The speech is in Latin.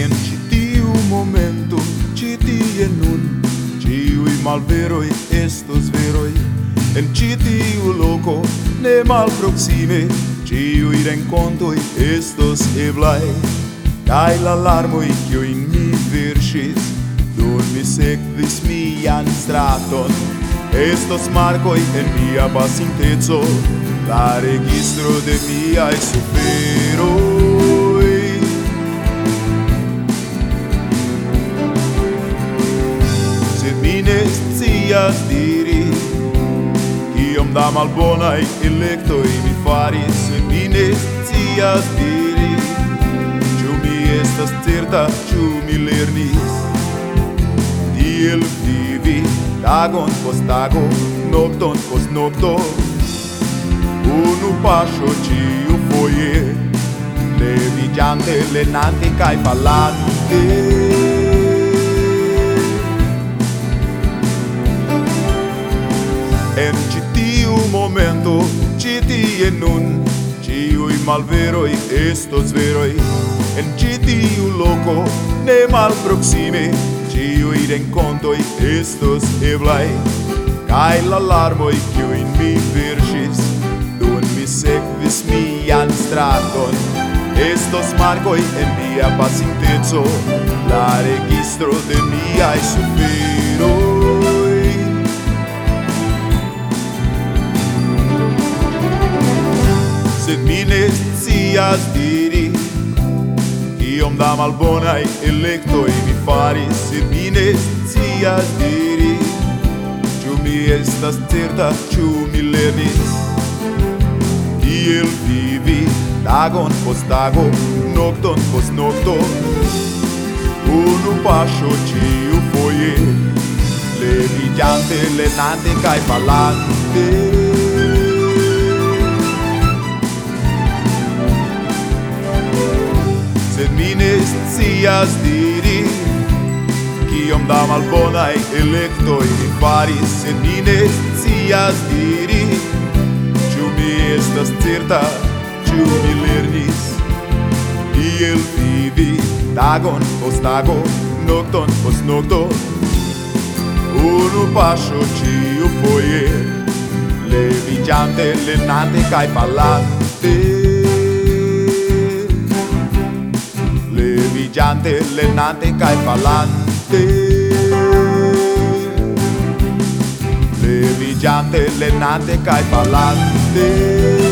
en ĉi tiu momento, ĉi tie nun, ĉiuj malveroj estos veroj, en ĉi tiu loko, ne malproksime, ĉiuj renkontoj estos eblaj, kaj la larmoj in mi verŝis, dormi sekvis mian straton, Estos marcoi en mia pasintezo, la registro de mia e superoi. scias diri Iom da malbonai electoi mi faris Mi ne scias diri. Ciu mi estas certa, ciu mi lernis? Tiel vivi tagon post tago Nocton post nocto Unu paso ciu foie Levigiante, lenante, cae falante. ĉi tie nun Ĉiuj malveroj estos veroj En ĉi tiu loco ne malproksime Ĉiuj renkontoj estos eblaj Kaj la larmoj in mi verŝis Dum mi sekvis mian straton. Estos marcoi en mia pasintezo La registro de miai sufero sed mi ne scias diri Iom da malbonai electoi mi faris, sed mi ne scias diri Ciu mi estas certa, ciu mi lernis Kiel vivi tagon post tago, nocton post nocto Unu paŝo ciu foie, levigiante, lenante cae falante mi ne scias diri Kiom da malbonaj elektoj mi faris Sed mi ne scias diri. Ĉu mi estas certa, ĉu mi lernis? Iel vivi tagon post tago, nokton post nokto. Unu paŝo ĉiu foje Leviĝante, lernante kaj falante. brillante, lenante, cae pa'lante. Le brillante, lenante, cae pa'lante.